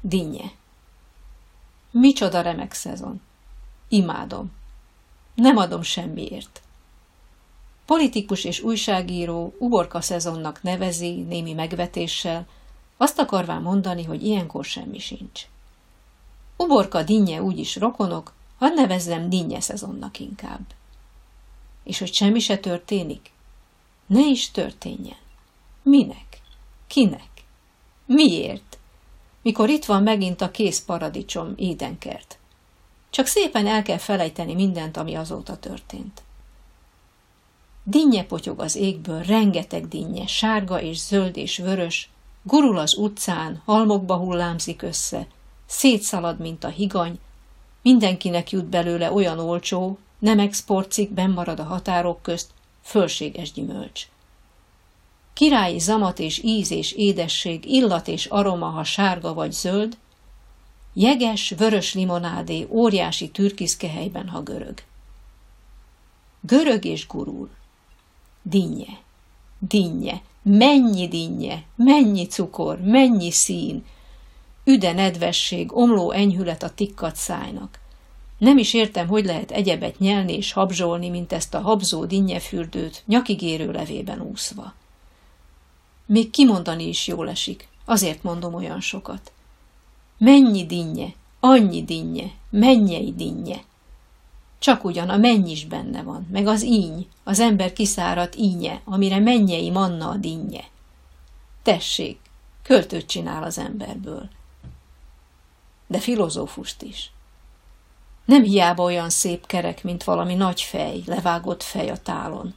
Dinnye. Micsoda remek szezon. Imádom. Nem adom semmiért. Politikus és újságíró uborka szezonnak nevezi némi megvetéssel, azt akarván mondani, hogy ilyenkor semmi sincs. Uborka dinnye úgyis rokonok, hadd nevezzem dinnye szezonnak inkább. És hogy semmi se történik? Ne is történjen. Minek? Kinek? Miért? Mikor itt van megint a kész paradicsom édenkert. Csak szépen el kell felejteni mindent, ami azóta történt. Dinnye potyog az égből, rengeteg dinnye, sárga és zöld és vörös, gurul az utcán, halmokba hullámzik össze, szétszalad, mint a higany, mindenkinek jut belőle olyan olcsó, nem exportcik, marad a határok közt, fölséges gyümölcs. Királyi zamat és íz és édesség, illat és aroma, ha sárga vagy zöld, jeges, vörös limonádé óriási türkiszkehelyben, ha görög. Görög és gurul. Dinnye, dinnye, mennyi dinnye, mennyi cukor, mennyi szín, üde nedvesség, omló enyhület a tikkat szájnak. Nem is értem, hogy lehet egyebet nyelni és habzsolni, mint ezt a habzó dinnyefürdőt, nyakigérő levében úszva. Még kimondani is jól esik, azért mondom olyan sokat. Mennyi dinnye, annyi dinnye, mennyei dinnye. Csak ugyan a menny is benne van, meg az íny, az ember kiszáradt ínye, amire mennyei manna a dinnye. Tessék, költőt csinál az emberből. De filozófust is. Nem hiába olyan szép kerek, mint valami nagy fej, levágott fej a tálon.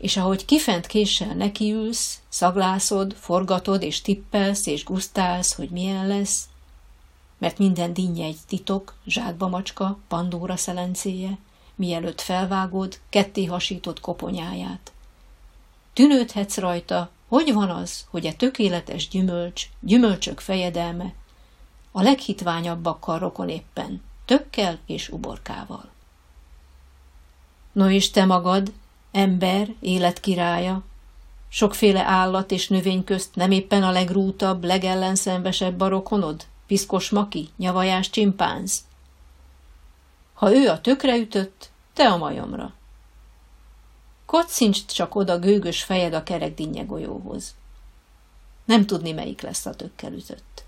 És ahogy kifent késsel nekiülsz, szaglászod, forgatod és tippelsz és gusztálsz, hogy milyen lesz, mert minden dinnye egy titok, zsákba macska, pandóra szelencéje, mielőtt felvágod, ketté hasított koponyáját. Tűnődhetsz rajta, hogy van az, hogy a tökéletes gyümölcs, gyümölcsök fejedelme, a leghitványabbakkal rokon éppen, tökkel és uborkával. No és te magad, ember, életkirálya, sokféle állat és növény közt nem éppen a legrútabb, legellenszenvesebb a rokonod, piszkos maki, nyavajás csimpánz? Ha ő a tökre ütött, te a majomra. Kocincs csak oda gőgös fejed a kerek golyóhoz. Nem tudni, melyik lesz a tökkel ütött.